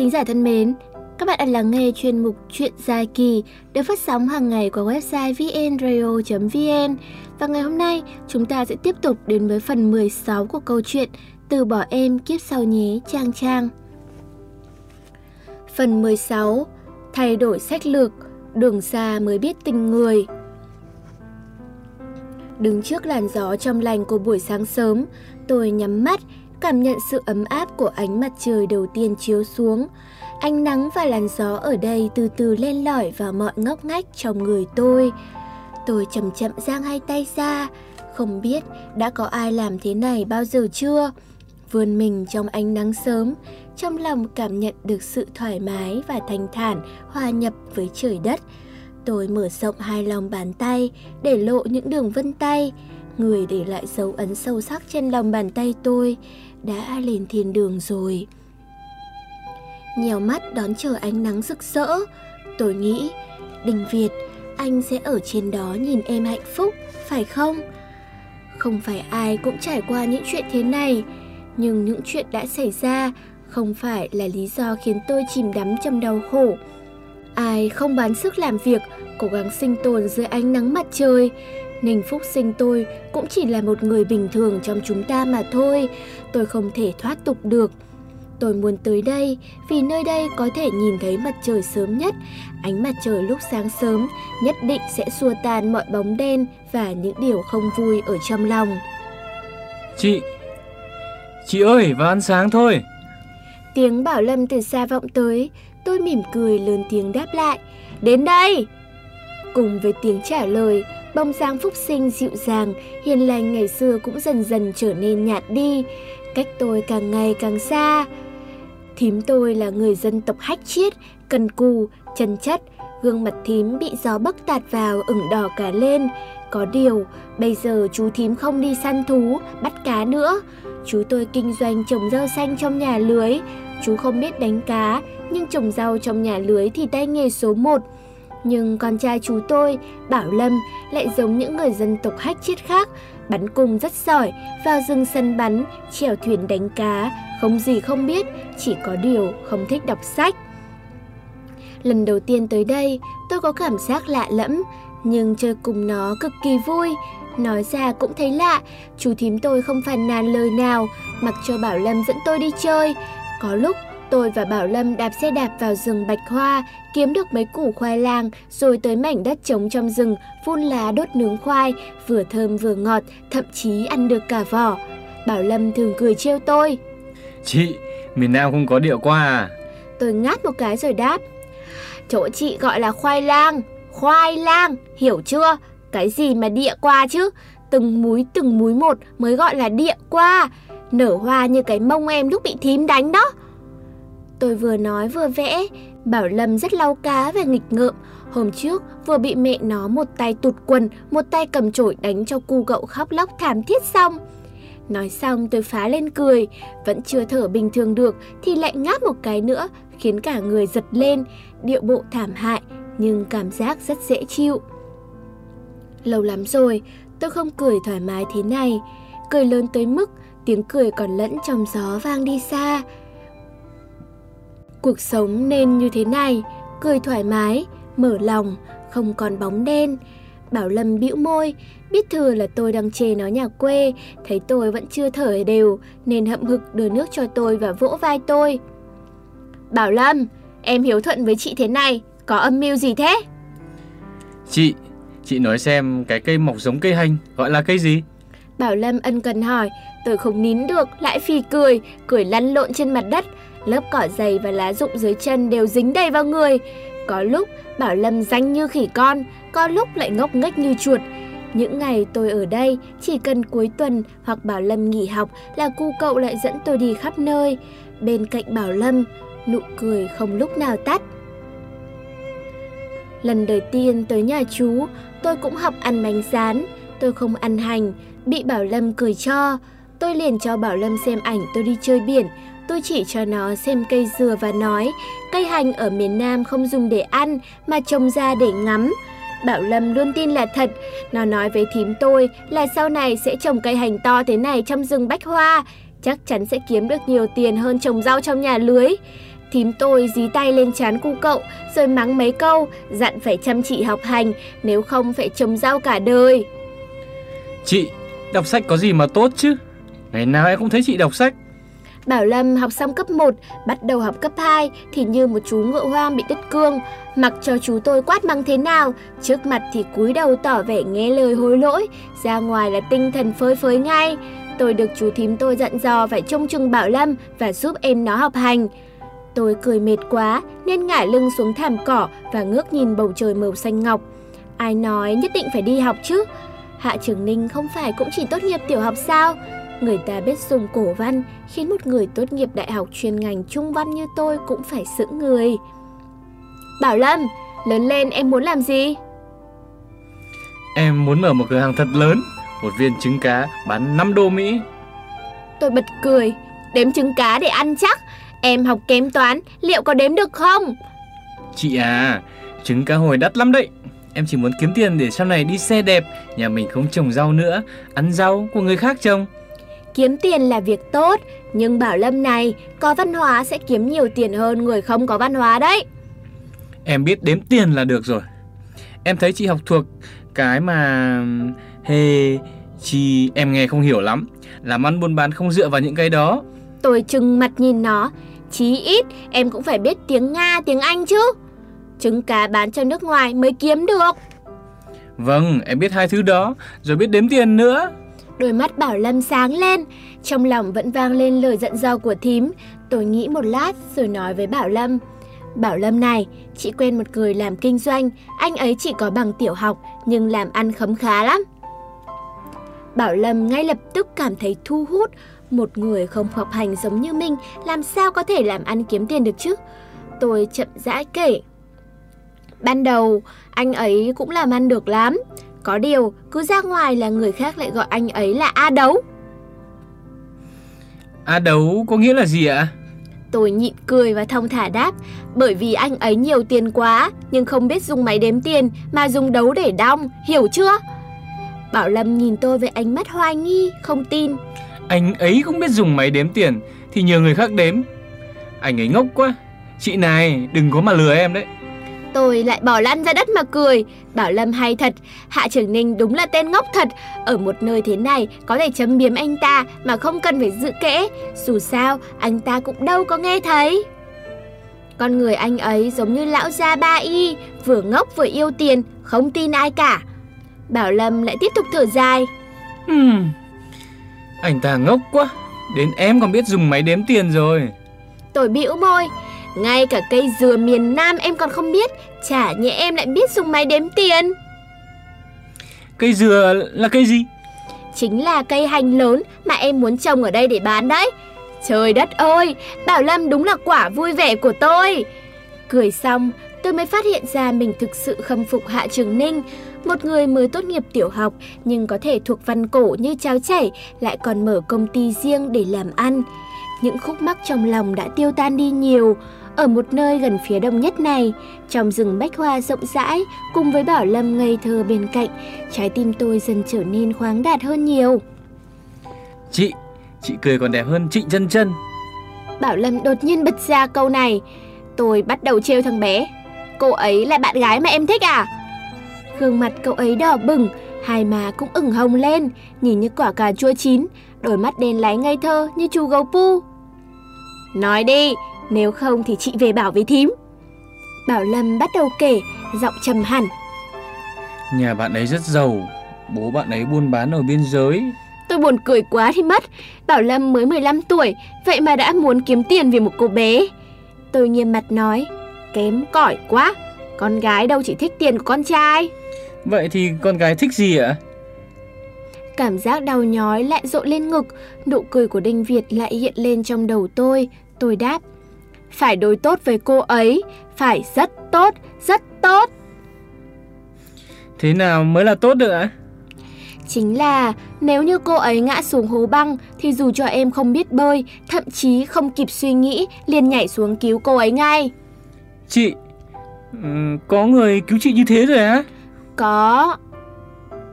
thính giả thân mến, các bạn đang lắng nghe chuyên mục Chuyện dài kỳ được phát sóng hàng ngày qua website vnradio.vn và ngày hôm nay chúng ta sẽ tiếp tục đến với phần 16 của câu chuyện Từ bỏ em kiếp sau nhé Trang Trang. Phần 16 Thay đổi sách lược, đường xa mới biết tình người. Đứng trước làn gió trong lành của buổi sáng sớm, tôi nhắm mắt, cảm nhận sự ấm áp của ánh mặt trời đầu tiên chiếu xuống. Ánh nắng và làn gió ở đây từ từ len lỏi vào mọi ngóc ngách trong người tôi. Tôi chậm chậm giang hai tay ra, không biết đã có ai làm thế này bao giờ chưa. Vươn mình trong ánh nắng sớm, trong lòng cảm nhận được sự thoải mái và thanh thản hòa nhập với trời đất. Tôi mở rộng hai lòng bàn tay để lộ những đường vân tay. Người để lại dấu ấn sâu sắc trên lòng bàn tay tôi đã lên thiên đường rồi. Nhèo mắt đón chờ ánh nắng rực rỡ, tôi nghĩ, Đình Việt, anh sẽ ở trên đó nhìn em hạnh phúc, phải không? Không phải ai cũng trải qua những chuyện thế này, nhưng những chuyện đã xảy ra không phải là lý do khiến tôi chìm đắm trong đau khổ. Ai không bán sức làm việc, cố gắng sinh tồn dưới ánh nắng mặt trời. Ninh Phúc sinh tôi cũng chỉ là một người bình thường trong chúng ta mà thôi. Tôi không thể thoát tục được. Tôi muốn tới đây vì nơi đây có thể nhìn thấy mặt trời sớm nhất. Ánh mặt trời lúc sáng sớm nhất định sẽ xua tan mọi bóng đen và những điều không vui ở trong lòng. Chị! Chị ơi, vào ăn sáng thôi! Tiếng Bảo Lâm từ xa vọng tới, tôi mỉm cười lớn tiếng đáp lại. Đến đây! Cùng với tiếng trả lời, bông dáng phúc sinh dịu dàng, hiền lành ngày xưa cũng dần dần trở nên nhạt đi. Cách tôi càng ngày càng xa. Thím tôi là người dân tộc hách chiết, cần cù, chân chất, gương mặt thím bị gió bấc tạt vào ửng đỏ cả lên. Có điều, bây giờ chú thím không đi săn thú, bắt cá nữa. Chú tôi kinh doanh trồng rau xanh trong nhà lưới. Chú không biết đánh cá, nhưng trồng rau trong nhà lưới thì tay nghề số 1. Nhưng con trai chú tôi, Bảo Lâm, lại giống những người dân tộc hách chiết khác, bắn cung rất giỏi, vào rừng sân bắn, chèo thuyền đánh cá, không gì không biết, chỉ có điều không thích đọc sách. Lần đầu tiên tới đây, tôi có cảm giác lạ lẫm, nhưng chơi cùng nó cực kỳ vui. Nói ra cũng thấy lạ, chú thím tôi không phàn nàn lời nào, mặc cho Bảo Lâm dẫn tôi đi chơi. Có lúc tôi và Bảo Lâm đạp xe đạp vào rừng bạch hoa, kiếm được mấy củ khoai lang, rồi tới mảnh đất trống trong rừng, phun lá đốt nướng khoai, vừa thơm vừa ngọt, thậm chí ăn được cả vỏ. Bảo Lâm thường cười trêu tôi. Chị, miền Nam không có địa qua à? Tôi ngát một cái rồi đáp. Chỗ chị gọi là khoai lang, khoai lang, hiểu chưa? Cái gì mà địa qua chứ? Từng múi từng múi một mới gọi là địa qua. Nở hoa như cái mông em lúc bị thím đánh đó. Tôi vừa nói vừa vẽ, Bảo Lâm rất lau cá và nghịch ngợm. Hôm trước vừa bị mẹ nó một tay tụt quần, một tay cầm chổi đánh cho cu cậu khóc lóc thảm thiết xong. Nói xong tôi phá lên cười, vẫn chưa thở bình thường được thì lại ngáp một cái nữa, khiến cả người giật lên, điệu bộ thảm hại nhưng cảm giác rất dễ chịu. Lâu lắm rồi, tôi không cười thoải mái thế này, cười lớn tới mức tiếng cười còn lẫn trong gió vang đi xa. Cuộc sống nên như thế này, cười thoải mái, mở lòng, không còn bóng đen. Bảo Lâm bĩu môi, biết thừa là tôi đang chê nó nhà quê, thấy tôi vẫn chưa thở đều nên hậm hực đưa nước cho tôi và vỗ vai tôi. Bảo Lâm, em hiếu thuận với chị thế này, có âm mưu gì thế? Chị, chị nói xem cái cây mọc giống cây hành gọi là cây gì? Bảo Lâm ân cần hỏi, tôi không nín được, lại phì cười, cười lăn lộn trên mặt đất. Lớp cỏ dày và lá rụng dưới chân đều dính đầy vào người. Có lúc Bảo Lâm danh như khỉ con, có lúc lại ngốc nghếch như chuột. Những ngày tôi ở đây, chỉ cần cuối tuần hoặc Bảo Lâm nghỉ học là cu cậu lại dẫn tôi đi khắp nơi. Bên cạnh Bảo Lâm, nụ cười không lúc nào tắt. Lần đầu tiên tới nhà chú, tôi cũng học ăn bánh rán. Tôi không ăn hành, bị Bảo Lâm cười cho. Tôi liền cho Bảo Lâm xem ảnh tôi đi chơi biển. Tôi chỉ cho nó xem cây dừa và nói, cây hành ở miền Nam không dùng để ăn mà trồng ra để ngắm. Bảo Lâm luôn tin là thật, nó nói với thím tôi là sau này sẽ trồng cây hành to thế này trong rừng bách hoa, chắc chắn sẽ kiếm được nhiều tiền hơn trồng rau trong nhà lưới. Thím tôi dí tay lên chán cu cậu rồi mắng mấy câu, dặn phải chăm chỉ học hành, nếu không phải trồng rau cả đời. Chị, đọc sách có gì mà tốt chứ? Ngày nào em cũng thấy chị đọc sách. Bảo Lâm học xong cấp 1, bắt đầu học cấp 2 thì như một chú ngựa hoang bị đứt cương. Mặc cho chú tôi quát mắng thế nào, trước mặt thì cúi đầu tỏ vẻ nghe lời hối lỗi, ra ngoài là tinh thần phơi phới ngay. Tôi được chú thím tôi dặn dò phải trông chừng Bảo Lâm và giúp em nó học hành. Tôi cười mệt quá nên ngả lưng xuống thảm cỏ và ngước nhìn bầu trời màu xanh ngọc. Ai nói nhất định phải đi học chứ? Hạ Trường Ninh không phải cũng chỉ tốt nghiệp tiểu học sao? Người ta biết dùng cổ văn khiến một người tốt nghiệp đại học chuyên ngành trung văn như tôi cũng phải sững người. Bảo Lâm, lớn lên em muốn làm gì? Em muốn mở một cửa hàng thật lớn, một viên trứng cá bán 5 đô Mỹ. Tôi bật cười, đếm trứng cá để ăn chắc. Em học kém toán, liệu có đếm được không? Chị à, trứng cá hồi đắt lắm đấy. Em chỉ muốn kiếm tiền để sau này đi xe đẹp, nhà mình không trồng rau nữa, ăn rau của người khác trồng. Kiếm tiền là việc tốt, nhưng Bảo Lâm này có văn hóa sẽ kiếm nhiều tiền hơn người không có văn hóa đấy. Em biết đếm tiền là được rồi. Em thấy chị học thuộc cái mà hê chi em nghe không hiểu lắm. Làm ăn buôn bán không dựa vào những cái đó. Tôi trừng mặt nhìn nó, chí ít em cũng phải biết tiếng Nga, tiếng Anh chứ. Trứng cá bán cho nước ngoài mới kiếm được. Vâng, em biết hai thứ đó, rồi biết đếm tiền nữa. Đôi mắt Bảo Lâm sáng lên, trong lòng vẫn vang lên lời giận dò của thím. Tôi nghĩ một lát rồi nói với Bảo Lâm. Bảo Lâm này, chị quen một người làm kinh doanh, anh ấy chỉ có bằng tiểu học nhưng làm ăn khấm khá lắm. Bảo Lâm ngay lập tức cảm thấy thu hút, một người không học hành giống như mình làm sao có thể làm ăn kiếm tiền được chứ? Tôi chậm rãi kể. Ban đầu, anh ấy cũng làm ăn được lắm, có điều, cứ ra ngoài là người khác lại gọi anh ấy là A Đấu. A Đấu có nghĩa là gì ạ? Tôi nhịn cười và thông thả đáp, bởi vì anh ấy nhiều tiền quá, nhưng không biết dùng máy đếm tiền mà dùng đấu để đong, hiểu chưa? Bảo Lâm nhìn tôi với ánh mắt hoài nghi, không tin. Anh ấy cũng biết dùng máy đếm tiền thì nhờ người khác đếm. Anh ấy ngốc quá. Chị này, đừng có mà lừa em đấy. Tôi lại bỏ lăn ra đất mà cười. Bảo Lâm hay thật, Hạ Trường Ninh đúng là tên ngốc thật. Ở một nơi thế này có thể chấm biếm anh ta mà không cần phải dự kẽ. Dù sao, anh ta cũng đâu có nghe thấy. Con người anh ấy giống như lão gia ba y, vừa ngốc vừa yêu tiền, không tin ai cả. Bảo Lâm lại tiếp tục thở dài. Hmm, anh ta ngốc quá, đến em còn biết dùng máy đếm tiền rồi. Tôi bĩu môi, ngay cả cây dừa miền Nam em còn không biết, chả nhẽ em lại biết dùng máy đếm tiền. Cây dừa là cây gì? Chính là cây hành lớn mà em muốn trồng ở đây để bán đấy. Trời đất ơi, Bảo Lâm đúng là quả vui vẻ của tôi. Cười xong, tôi mới phát hiện ra mình thực sự khâm phục Hạ Trường Ninh, một người mới tốt nghiệp tiểu học nhưng có thể thuộc văn cổ như cháo chảy, lại còn mở công ty riêng để làm ăn. Những khúc mắc trong lòng đã tiêu tan đi nhiều. Ở một nơi gần phía đông nhất này, trong rừng bách hoa rộng rãi, cùng với Bảo Lâm ngây thơ bên cạnh, trái tim tôi dần trở nên khoáng đạt hơn nhiều. Chị, chị cười còn đẹp hơn chị chân chân. Bảo Lâm đột nhiên bật ra câu này. Tôi bắt đầu trêu thằng bé. Cô ấy là bạn gái mà em thích à? Gương mặt cậu ấy đỏ bừng, hai má cũng ửng hồng lên, nhìn như quả cà chua chín, đôi mắt đen láy ngây thơ như chú gấu pu. Nói đi, nếu không thì chị về bảo với thím. Bảo Lâm bắt đầu kể, giọng trầm hẳn. Nhà bạn ấy rất giàu, bố bạn ấy buôn bán ở biên giới. Tôi buồn cười quá thì mất. Bảo Lâm mới 15 tuổi, vậy mà đã muốn kiếm tiền vì một cô bé. Tôi nghiêm mặt nói, kém cỏi quá, con gái đâu chỉ thích tiền của con trai. Vậy thì con gái thích gì ạ? Cảm giác đau nhói lại rộ lên ngực, nụ cười của Đinh Việt lại hiện lên trong đầu tôi. Tôi đáp, phải đối tốt với cô ấy, phải rất tốt, rất tốt. Thế nào mới là tốt được ạ? Chính là nếu như cô ấy ngã xuống hố băng thì dù cho em không biết bơi, thậm chí không kịp suy nghĩ, liền nhảy xuống cứu cô ấy ngay. Chị, có người cứu chị như thế rồi á? Có.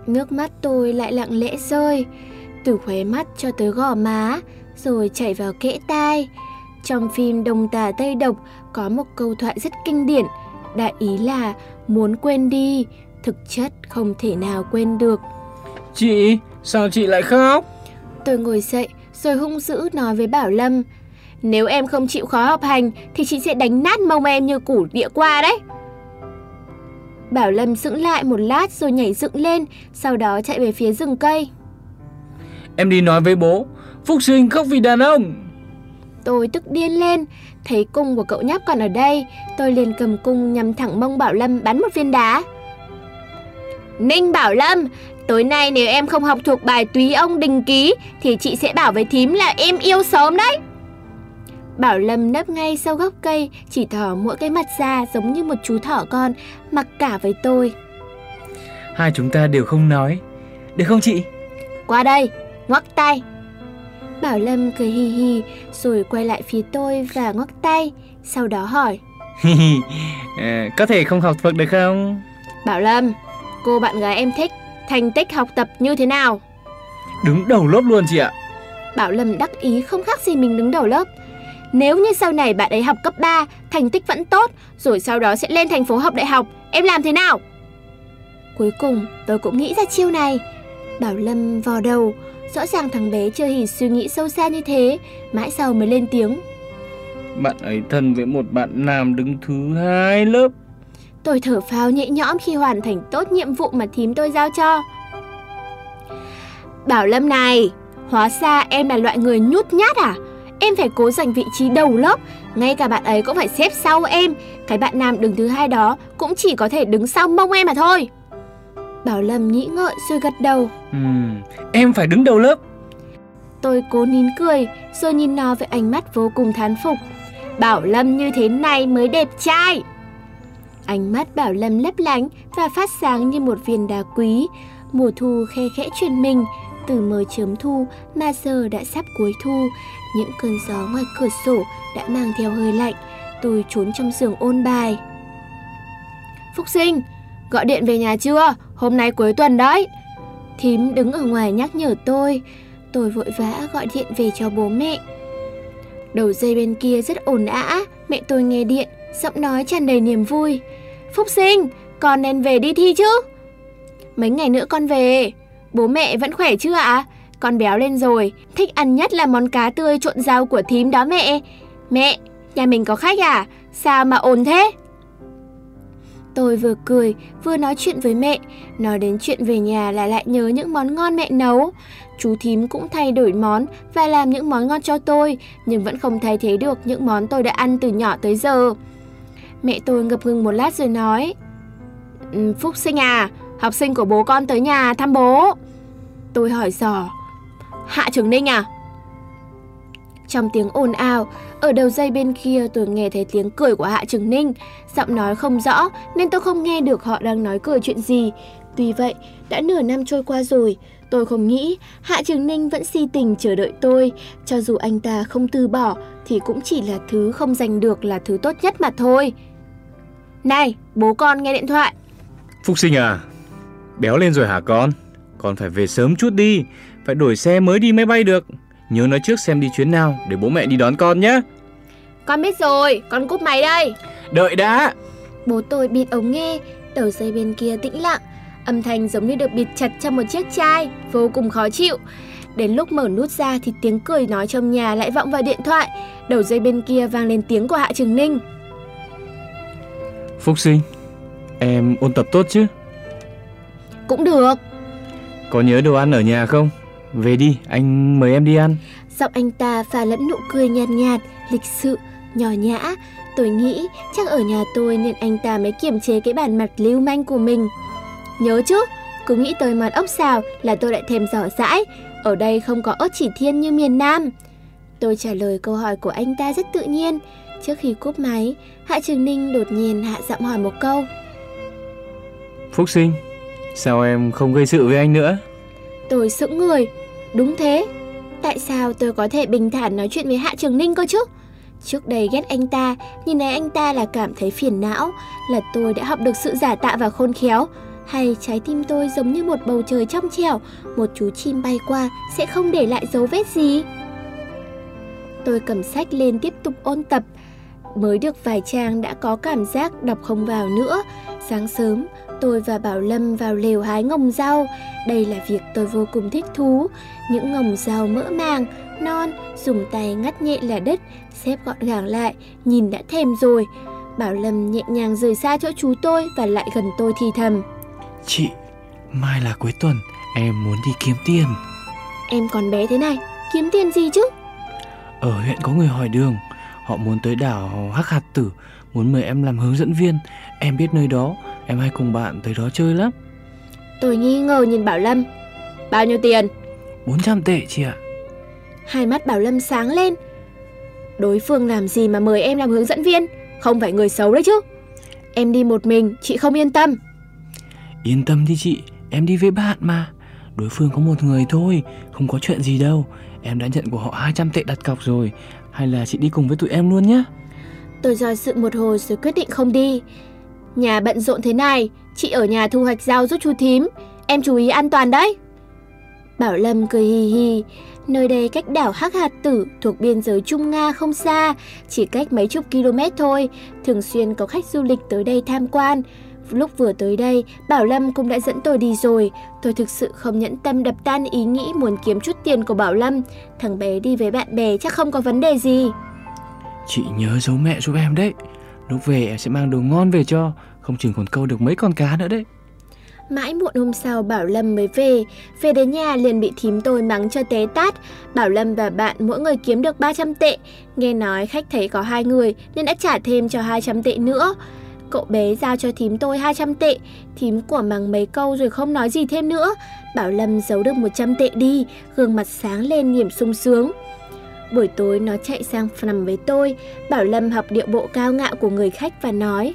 Nước mắt tôi lại lặng lẽ rơi, từ khóe mắt cho tới gò má, rồi chảy vào kẽ tai. Trong phim Đồng Tà Tây Độc có một câu thoại rất kinh điển, đại ý là muốn quên đi, thực chất không thể nào quên được. Chị, sao chị lại khóc? Tôi ngồi dậy rồi hung dữ nói với Bảo Lâm, nếu em không chịu khó học hành thì chị sẽ đánh nát mông em như củ địa qua đấy. Bảo Lâm dựng lại một lát rồi nhảy dựng lên, sau đó chạy về phía rừng cây. Em đi nói với bố, Phúc sinh khóc vì đàn ông. Tôi tức điên lên, thấy cung của cậu nhóc còn ở đây, tôi liền cầm cung nhắm thẳng mông Bảo Lâm bắn một viên đá. Ninh Bảo Lâm, tối nay nếu em không học thuộc bài túy ông đình ký thì chị sẽ bảo với thím là em yêu sớm đấy. Bảo Lâm nấp ngay sau gốc cây, chỉ thỏ mỗi cái mặt ra giống như một chú thỏ con, mặc cả với tôi. Hai chúng ta đều không nói, được không chị? Qua đây, ngoắc tay. Bảo Lâm cười hi hi, rồi quay lại phía tôi và ngoắc tay, sau đó hỏi. à, có thể không học thuộc được không? Bảo Lâm, cô bạn gái em thích, thành tích học tập như thế nào? Đứng đầu lớp luôn chị ạ. Bảo Lâm đắc ý không khác gì mình đứng đầu lớp. Nếu như sau này bạn ấy học cấp 3, thành tích vẫn tốt, rồi sau đó sẽ lên thành phố học đại học, em làm thế nào? Cuối cùng, tôi cũng nghĩ ra chiêu này. Bảo Lâm vò đầu, rõ ràng thằng bé chưa hề suy nghĩ sâu xa như thế, mãi sau mới lên tiếng. Bạn ấy thân với một bạn nam đứng thứ hai lớp. Tôi thở phào nhẹ nhõm khi hoàn thành tốt nhiệm vụ mà thím tôi giao cho. Bảo Lâm này, hóa ra em là loại người nhút nhát à? Em phải cố giành vị trí đầu lớp, ngay cả bạn ấy cũng phải xếp sau em. Cái bạn nam đứng thứ hai đó cũng chỉ có thể đứng sau mông em mà thôi. Bảo Lâm nghĩ ngợi rồi gật đầu. Uhm, em phải đứng đầu lớp. Tôi cố nín cười, rồi nhìn nó với ánh mắt vô cùng thán phục. Bảo Lâm như thế này mới đẹp trai. Ánh mắt Bảo Lâm lấp lánh và phát sáng như một viên đá quý. Mùa thu khe khẽ truyền mình, từ mới chớm thu mà giờ đã sắp cuối thu, những cơn gió ngoài cửa sổ đã mang theo hơi lạnh. Tôi trốn trong giường ôn bài. Phúc sinh, gọi điện về nhà chưa? Hôm nay cuối tuần đấy. Thím đứng ở ngoài nhắc nhở tôi. Tôi vội vã gọi điện về cho bố mẹ. Đầu dây bên kia rất ồn ã, mẹ tôi nghe điện, giọng nói tràn đầy niềm vui. Phúc sinh, con nên về đi thi chứ? Mấy ngày nữa con về. Bố mẹ vẫn khỏe chứ ạ? À? Con béo lên rồi, thích ăn nhất là món cá tươi trộn rau của thím đó mẹ. Mẹ, nhà mình có khách à? Sao mà ồn thế? Tôi vừa cười, vừa nói chuyện với mẹ. Nói đến chuyện về nhà là lại nhớ những món ngon mẹ nấu. Chú thím cũng thay đổi món và làm những món ngon cho tôi, nhưng vẫn không thay thế được những món tôi đã ăn từ nhỏ tới giờ. Mẹ tôi ngập ngừng một lát rồi nói. Ừ, Phúc sinh à, học sinh của bố con tới nhà thăm bố. Tôi hỏi dò. Hạ Trường Ninh à? Trong tiếng ồn ào, ở đầu dây bên kia tôi nghe thấy tiếng cười của Hạ Trường Ninh. Giọng nói không rõ nên tôi không nghe được họ đang nói cười chuyện gì. Tuy vậy, đã nửa năm trôi qua rồi, tôi không nghĩ Hạ Trường Ninh vẫn si tình chờ đợi tôi. Cho dù anh ta không từ bỏ thì cũng chỉ là thứ không giành được là thứ tốt nhất mà thôi. Này, bố con nghe điện thoại. Phúc sinh à, béo lên rồi hả con? Con phải về sớm chút đi, phải đổi xe mới đi máy bay được. Nhớ nói trước xem đi chuyến nào để bố mẹ đi đón con nhé. Con biết rồi, con cúp máy đây. Đợi đã. Bố tôi bịt ống nghe, đầu dây bên kia tĩnh lặng. Âm thanh giống như được bịt chặt trong một chiếc chai, vô cùng khó chịu. Đến lúc mở nút ra thì tiếng cười nói trong nhà lại vọng vào điện thoại. Đầu dây bên kia vang lên tiếng của Hạ Trường Ninh. Phúc sinh, em ôn tập tốt chứ? Cũng được. Có nhớ đồ ăn ở nhà không? Về đi, anh mời em đi ăn. Giọng anh ta pha lẫn nụ cười nhạt nhạt, lịch sự, nhỏ nhã. Tôi nghĩ chắc ở nhà tôi nên anh ta mới kiềm chế cái bản mặt lưu manh của mình. Nhớ chứ, cứ nghĩ tới món ốc xào là tôi lại thèm giỏ dãi. Ở đây không có ớt chỉ thiên như miền Nam. Tôi trả lời câu hỏi của anh ta rất tự nhiên. Trước khi cúp máy, Hạ Trường Ninh đột nhiên hạ giọng hỏi một câu. Phúc sinh, sao em không gây sự với anh nữa? Tôi sững người. Đúng thế. Tại sao tôi có thể bình thản nói chuyện với Hạ Trường Ninh cơ chứ? Trước đây ghét anh ta, nhìn thấy anh ta là cảm thấy phiền não, là tôi đã học được sự giả tạ và khôn khéo. Hay trái tim tôi giống như một bầu trời trong trẻo, một chú chim bay qua sẽ không để lại dấu vết gì. Tôi cầm sách lên tiếp tục ôn tập. Mới được vài trang đã có cảm giác đọc không vào nữa. Sáng sớm, tôi và Bảo Lâm vào lều hái ngồng rau. Đây là việc tôi vô cùng thích thú. Những ngồng rau mỡ màng, non, dùng tay ngắt nhẹ là đất, xếp gọn gàng lại, nhìn đã thèm rồi. Bảo Lâm nhẹ nhàng rời xa chỗ chú tôi và lại gần tôi thì thầm. Chị, mai là cuối tuần, em muốn đi kiếm tiền. Em còn bé thế này, kiếm tiền gì chứ? Ở huyện có người hỏi đường, họ muốn tới đảo Hắc Hạt Tử, muốn mời em làm hướng dẫn viên. Em biết nơi đó, em hay cùng bạn tới đó chơi lắm. Tôi nghi ngờ nhìn Bảo Lâm. Bao nhiêu tiền? 400 tệ chị ạ. Hai mắt Bảo Lâm sáng lên. Đối phương làm gì mà mời em làm hướng dẫn viên? Không phải người xấu đấy chứ. Em đi một mình, chị không yên tâm. Yên tâm đi chị, em đi với bạn mà. Đối phương có một người thôi, không có chuyện gì đâu. Em đã nhận của họ 200 tệ đặt cọc rồi. Hay là chị đi cùng với tụi em luôn nhé? Tôi do sự một hồi rồi quyết định không đi. Nhà bận rộn thế này, chị ở nhà thu hoạch rau giúp chú thím. Em chú ý an toàn đấy. Bảo Lâm cười hì hì. Nơi đây cách đảo Hắc Hạt Tử thuộc biên giới Trung Nga không xa, chỉ cách mấy chục km thôi. Thường xuyên có khách du lịch tới đây tham quan. Lúc vừa tới đây, Bảo Lâm cũng đã dẫn tôi đi rồi. Tôi thực sự không nhẫn tâm đập tan ý nghĩ muốn kiếm chút tiền của Bảo Lâm. Thằng bé đi với bạn bè chắc không có vấn đề gì. Chị nhớ giấu mẹ giúp em đấy. Lúc về em sẽ mang đồ ngon về cho, không chừng còn câu được mấy con cá nữa đấy. Mãi muộn hôm sau Bảo Lâm mới về, về đến nhà liền bị thím tôi mắng cho té tát. Bảo Lâm và bạn mỗi người kiếm được 300 tệ, nghe nói khách thấy có hai người nên đã trả thêm cho 200 tệ nữa. Cậu bé giao cho thím tôi 200 tệ, thím của mắng mấy câu rồi không nói gì thêm nữa. Bảo Lâm giấu được 100 tệ đi, gương mặt sáng lên niềm sung sướng. Buổi tối nó chạy sang nằm với tôi, Bảo Lâm học điệu bộ cao ngạo của người khách và nói.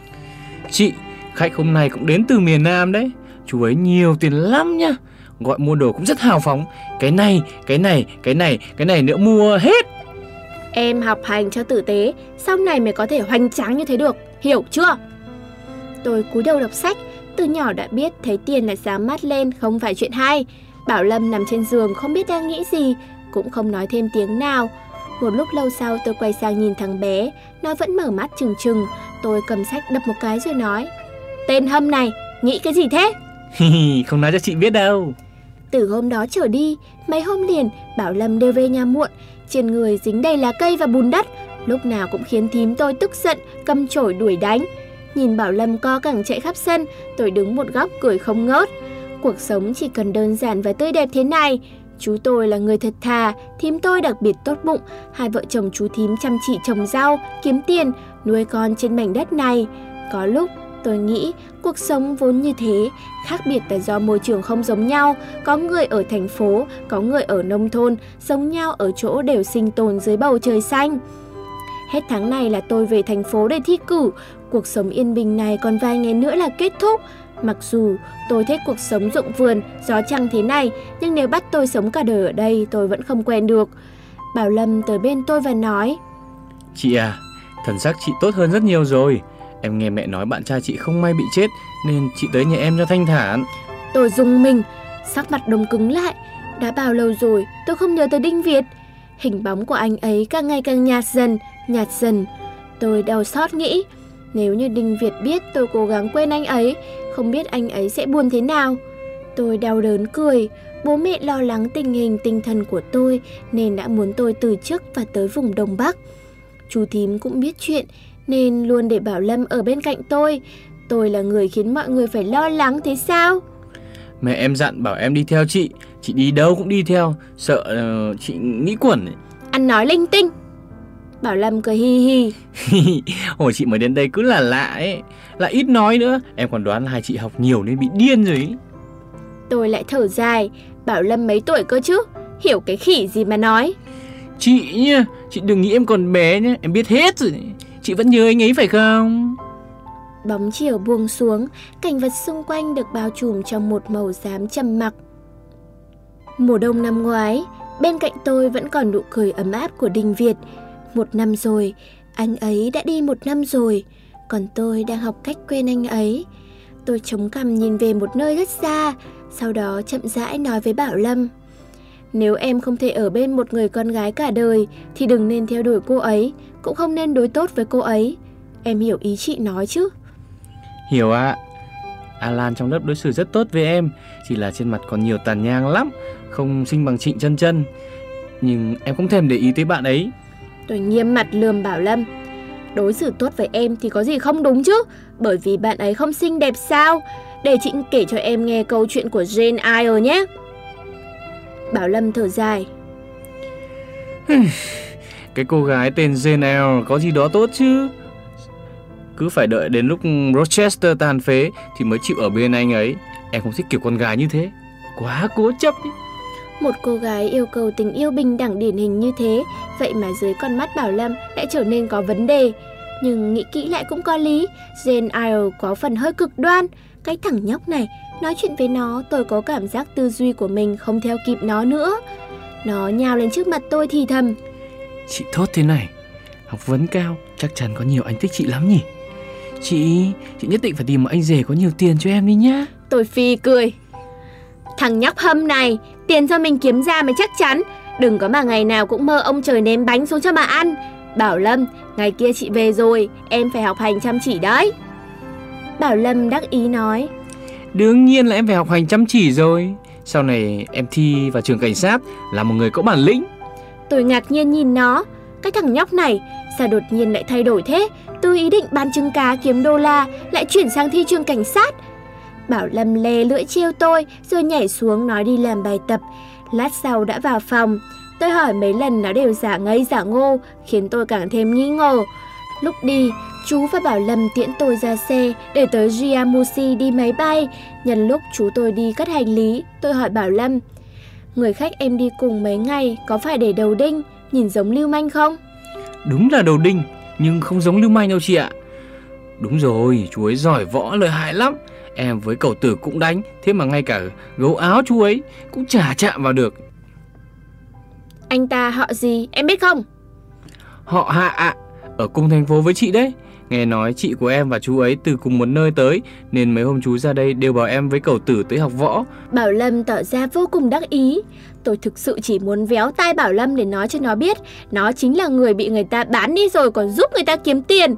Chị, khách hôm nay cũng đến từ miền Nam đấy. Chú ấy nhiều tiền lắm nhá. Gọi mua đồ cũng rất hào phóng. Cái này, cái này, cái này, cái này nữa mua hết. Em học hành cho tử tế, sau này mới có thể hoành tráng như thế được, hiểu chưa? Tôi cúi đầu đọc sách, từ nhỏ đã biết thấy tiền là sáng mắt lên không phải chuyện hay. Bảo Lâm nằm trên giường không biết đang nghĩ gì, cũng không nói thêm tiếng nào. Một lúc lâu sau tôi quay sang nhìn thằng bé, nó vẫn mở mắt trừng trừng. Tôi cầm sách đập một cái rồi nói, tên hâm này, nghĩ cái gì thế? Không nói cho chị biết đâu Từ hôm đó trở đi, mấy hôm liền, Bảo Lâm đều về nhà muộn, trên người dính đầy lá cây và bùn đất, lúc nào cũng khiến thím tôi tức giận, cầm chổi đuổi đánh. Nhìn Bảo Lâm co cẳng chạy khắp sân, tôi đứng một góc cười không ngớt. Cuộc sống chỉ cần đơn giản và tươi đẹp thế này. Chú tôi là người thật thà, thím tôi đặc biệt tốt bụng, hai vợ chồng chú thím chăm chỉ trồng rau, kiếm tiền, nuôi con trên mảnh đất này. Có lúc tôi nghĩ cuộc sống vốn như thế, khác biệt là do môi trường không giống nhau, có người ở thành phố, có người ở nông thôn, giống nhau ở chỗ đều sinh tồn dưới bầu trời xanh. Hết tháng này là tôi về thành phố để thi cử, cuộc sống yên bình này còn vài ngày nữa là kết thúc. Mặc dù tôi thích cuộc sống rộng vườn, gió trăng thế này, nhưng nếu bắt tôi sống cả đời ở đây tôi vẫn không quen được. Bảo Lâm tới bên tôi và nói Chị à, thần sắc chị tốt hơn rất nhiều rồi Em nghe mẹ nói bạn trai chị không may bị chết Nên chị tới nhà em cho thanh thản Tôi dùng mình, sắc mặt đông cứng lại. Đã bao lâu rồi tôi không nhớ tới Đinh Việt. Hình bóng của anh ấy càng ngày càng nhạt dần, nhạt dần. Tôi đau xót nghĩ, nếu như Đinh Việt biết tôi cố gắng quên anh ấy, không biết anh ấy sẽ buồn thế nào. Tôi đau đớn cười, bố mẹ lo lắng tình hình tinh thần của tôi nên đã muốn tôi từ chức và tới vùng Đông Bắc. Chú thím cũng biết chuyện nên luôn để Bảo Lâm ở bên cạnh tôi. Tôi là người khiến mọi người phải lo lắng thế sao? Mẹ em dặn bảo em đi theo chị Chị đi đâu cũng đi theo Sợ uh, chị nghĩ quẩn ấy. Ăn nói linh tinh. Bảo Lâm cười hi hi. Hồi chị mới đến đây cứ là lạ ấy Lại ít nói nữa Em còn đoán là hai chị học nhiều nên bị điên rồi ấy. Tôi lại thở dài. Bảo Lâm mấy tuổi cơ chứ? Hiểu cái khỉ gì mà nói. Chị nhá Chị đừng nghĩ em còn bé nhé Em biết hết rồi. Chị vẫn nhớ anh ấy phải không Bóng chiều buông xuống, cảnh vật xung quanh được bao trùm trong một màu xám trầm mặc. Mùa đông năm ngoái, bên cạnh tôi vẫn còn nụ cười ấm áp của Đinh Việt. Một năm rồi, anh ấy đã đi một năm rồi, còn tôi đang học cách quên anh ấy. Tôi chống cằm nhìn về một nơi rất xa, sau đó chậm rãi nói với Bảo Lâm. Nếu em không thể ở bên một người con gái cả đời thì đừng nên theo đuổi cô ấy, cũng không nên đối tốt với cô ấy. Em hiểu ý chị nói chứ? Hiểu ạ. À. Alan trong lớp đối xử rất tốt với em, chỉ là trên mặt còn nhiều tàn nhang lắm, không xinh bằng Trịnh chân chân. Nhưng em không thèm để ý tới bạn ấy. Tôi nghiêm mặt lườm Bảo Lâm. Đối xử tốt với em thì có gì không đúng chứ, bởi vì bạn ấy không xinh đẹp sao? Để chị kể cho em nghe câu chuyện của Jane Eyre nhé. Bảo Lâm thở dài. Cái cô gái tên Jane Eyre có gì đó tốt chứ? Cứ phải đợi đến lúc Rochester tàn phế thì mới chịu ở bên anh ấy. Em không thích kiểu con gái như thế. Quá cố chấp ý. Một cô gái yêu cầu tình yêu bình đẳng điển hình như thế, vậy mà dưới con mắt Bảo Lâm lại trở nên có vấn đề. Nhưng nghĩ kỹ lại cũng có lý, Jane Eyre có phần hơi cực đoan. Cái thằng nhóc này, nói chuyện với nó tôi có cảm giác tư duy của mình không theo kịp nó nữa. Nó nhào lên trước mặt tôi thì thầm. Chị thốt thế này, học vấn cao, chắc chắn có nhiều anh thích chị lắm nhỉ? Chị, chị nhất định phải tìm một anh rể có nhiều tiền cho em đi nhá. Tôi phi cười. Thằng nhóc hâm này, tiền cho mình kiếm ra mới chắc chắn. Đừng có mà ngày nào cũng mơ ông trời ném bánh xuống cho mà ăn. Bảo Lâm, ngày kia chị về rồi, em phải học hành chăm chỉ đấy. Bảo Lâm đắc ý nói. Đương nhiên là em phải học hành chăm chỉ rồi. Sau này em thi vào trường cảnh sát là một người có bản lĩnh. Tôi ngạc nhiên nhìn nó. Cái thằng nhóc này sao đột nhiên lại thay đổi thế? Từ ý định bán trứng cá kiếm đô la lại chuyển sang thi trường cảnh sát. Bảo Lâm lè lưỡi chiêu tôi rồi nhảy xuống nói đi làm bài tập. Lát sau đã vào phòng. Tôi hỏi mấy lần nó đều giả ngây giả ngô, khiến tôi càng thêm nghi ngờ. Lúc đi, chú và Bảo Lâm tiễn tôi ra xe để tới Jiamusi đi máy bay. Nhân lúc chú tôi đi cất hành lý, tôi hỏi Bảo Lâm. Người khách em đi cùng mấy ngày có phải để đầu đinh, nhìn giống lưu manh không? Đúng là đầu đinh, nhưng không giống lưu manh đâu chị ạ. Đúng rồi, chú ấy giỏi võ lợi hại lắm. Em với cậu tử cũng đánh, thế mà ngay cả gấu áo chú ấy cũng chả chạm vào được. Anh ta họ gì, em biết không? Họ hạ ạ, ở cùng thành phố với chị đấy. Nghe nói chị của em và chú ấy từ cùng một nơi tới Nên mấy hôm chú ra đây đều bảo em với cậu tử tới học võ Bảo Lâm tỏ ra vô cùng đắc ý Tôi thực sự chỉ muốn véo tai Bảo Lâm để nói cho nó biết Nó chính là người bị người ta bán đi rồi còn giúp người ta kiếm tiền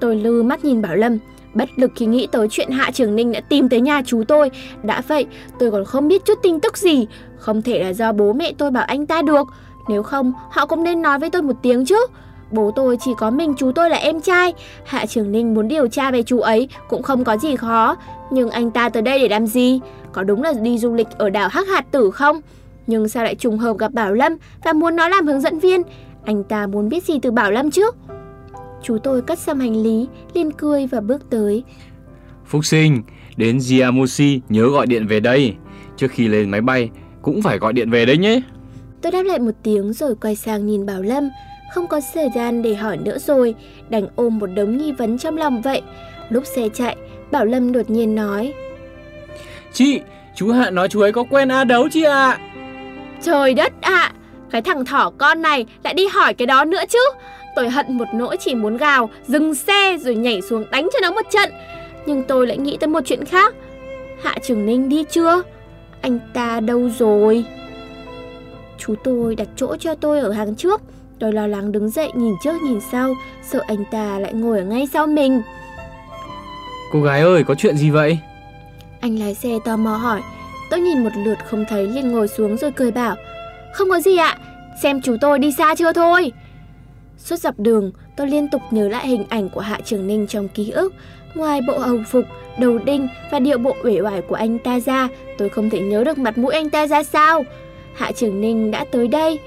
Tôi lư mắt nhìn Bảo Lâm Bất lực khi nghĩ tới chuyện Hạ Trường Ninh đã tìm tới nhà chú tôi. Đã vậy, tôi còn không biết chút tin tức gì. Không thể là do bố mẹ tôi bảo anh ta được. Nếu không, họ cũng nên nói với tôi một tiếng chứ. Bố tôi chỉ có mình chú tôi là em trai. Hạ Trường Ninh muốn điều tra về chú ấy Cũng không có gì khó. Nhưng anh ta tới đây để làm gì? Có đúng là đi du lịch ở đảo Hắc Hạt Tử không? Nhưng sao lại trùng hợp gặp Bảo Lâm Và muốn nó làm hướng dẫn viên? Anh ta muốn biết gì từ Bảo Lâm chứ? Chú tôi cất xong hành lý liền cười và bước tới Phúc sinh Đến Jiamushi nhớ gọi điện về đây Trước khi lên máy bay Cũng phải gọi điện về đấy nhé Tôi đáp lại một tiếng rồi quay sang nhìn Bảo Lâm không có thời gian để hỏi nữa rồi, đành ôm một đống nghi vấn trong lòng vậy. Lúc xe chạy, Bảo Lâm đột nhiên nói. Chị, chú Hạ nói chú ấy có quen A đấu chị ạ. À? Trời đất ạ, à, cái thằng thỏ con này lại đi hỏi cái đó nữa chứ. Tôi hận một nỗi chỉ muốn gào, dừng xe rồi nhảy xuống đánh cho nó một trận. Nhưng tôi lại nghĩ tới một chuyện khác. Hạ Trường Ninh đi chưa? Anh ta đâu rồi? Chú tôi đặt chỗ cho tôi ở hàng trước Tôi lo lắng đứng dậy nhìn trước nhìn sau, sợ anh ta lại ngồi ở ngay sau mình. Cô gái ơi, có chuyện gì vậy? Anh lái xe tò mò hỏi. Tôi nhìn một lượt không thấy liền ngồi xuống rồi cười bảo. Không có gì ạ, xem chú tôi đi xa chưa thôi. Suốt dọc đường, tôi liên tục nhớ lại hình ảnh của Hạ Trường Ninh trong ký ức. Ngoài bộ hồng phục, đầu đinh và điệu bộ uể oải của anh ta ra, tôi không thể nhớ được mặt mũi anh ta ra sao. Hạ Trường Ninh đã tới đây,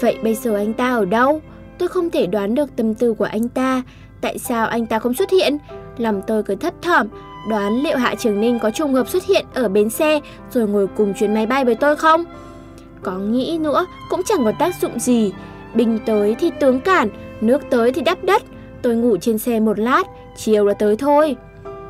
Vậy bây giờ anh ta ở đâu? Tôi không thể đoán được tâm tư của anh ta. Tại sao anh ta không xuất hiện? Lòng tôi cứ thấp thỏm, đoán liệu Hạ Trường Ninh có trùng hợp xuất hiện ở bến xe rồi ngồi cùng chuyến máy bay với tôi không? Có nghĩ nữa cũng chẳng có tác dụng gì. Binh tới thì tướng cản, nước tới thì đắp đất. Tôi ngủ trên xe một lát, chiều là tới thôi.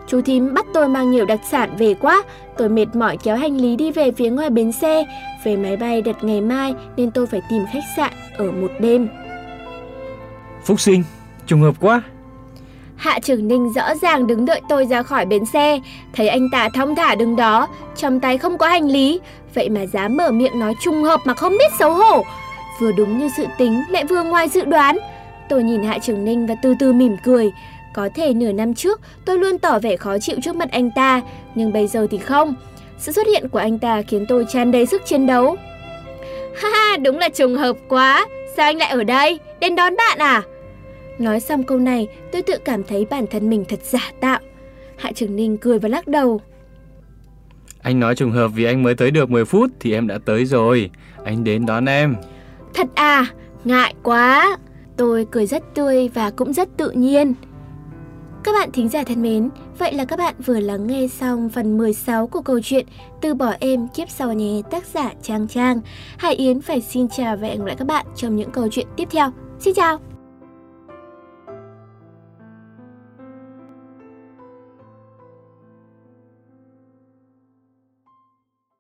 Chú thím bắt tôi mang nhiều đặc sản về quá, tôi mệt mỏi kéo hành lý đi về phía ngoài bến xe. Về máy bay đặt ngày mai nên tôi phải tìm khách sạn ở một đêm. Phúc sinh, trùng hợp quá. Hạ Trường Ninh rõ ràng đứng đợi tôi ra khỏi bến xe, thấy anh ta thong thả đứng đó, trong tay không có hành lý, vậy mà dám mở miệng nói trùng hợp mà không biết xấu hổ. Vừa đúng như dự tính, lại vừa ngoài dự đoán. Tôi nhìn Hạ Trường Ninh và từ từ mỉm cười. Có thể nửa năm trước tôi luôn tỏ vẻ khó chịu trước mặt anh ta, nhưng bây giờ thì không. Sự xuất hiện của anh ta khiến tôi tràn đầy sức chiến đấu. Ha ha, đúng là trùng hợp quá. Sao anh lại ở đây? Đến đón bạn à? Nói xong câu này, tôi tự cảm thấy bản thân mình thật giả tạo. Hạ Trường Ninh cười và lắc đầu. Anh nói trùng hợp vì anh mới tới được 10 phút thì em đã tới rồi. Anh đến đón em. Thật à, ngại quá. Tôi cười rất tươi và cũng rất tự nhiên. Các bạn thính giả thân mến, vậy là các bạn vừa lắng nghe xong phần 16 của câu chuyện Từ bỏ em kiếp sau nhé tác giả Trang Trang. Hải Yến phải xin chào và hẹn gặp lại các bạn trong những câu chuyện tiếp theo. Xin chào!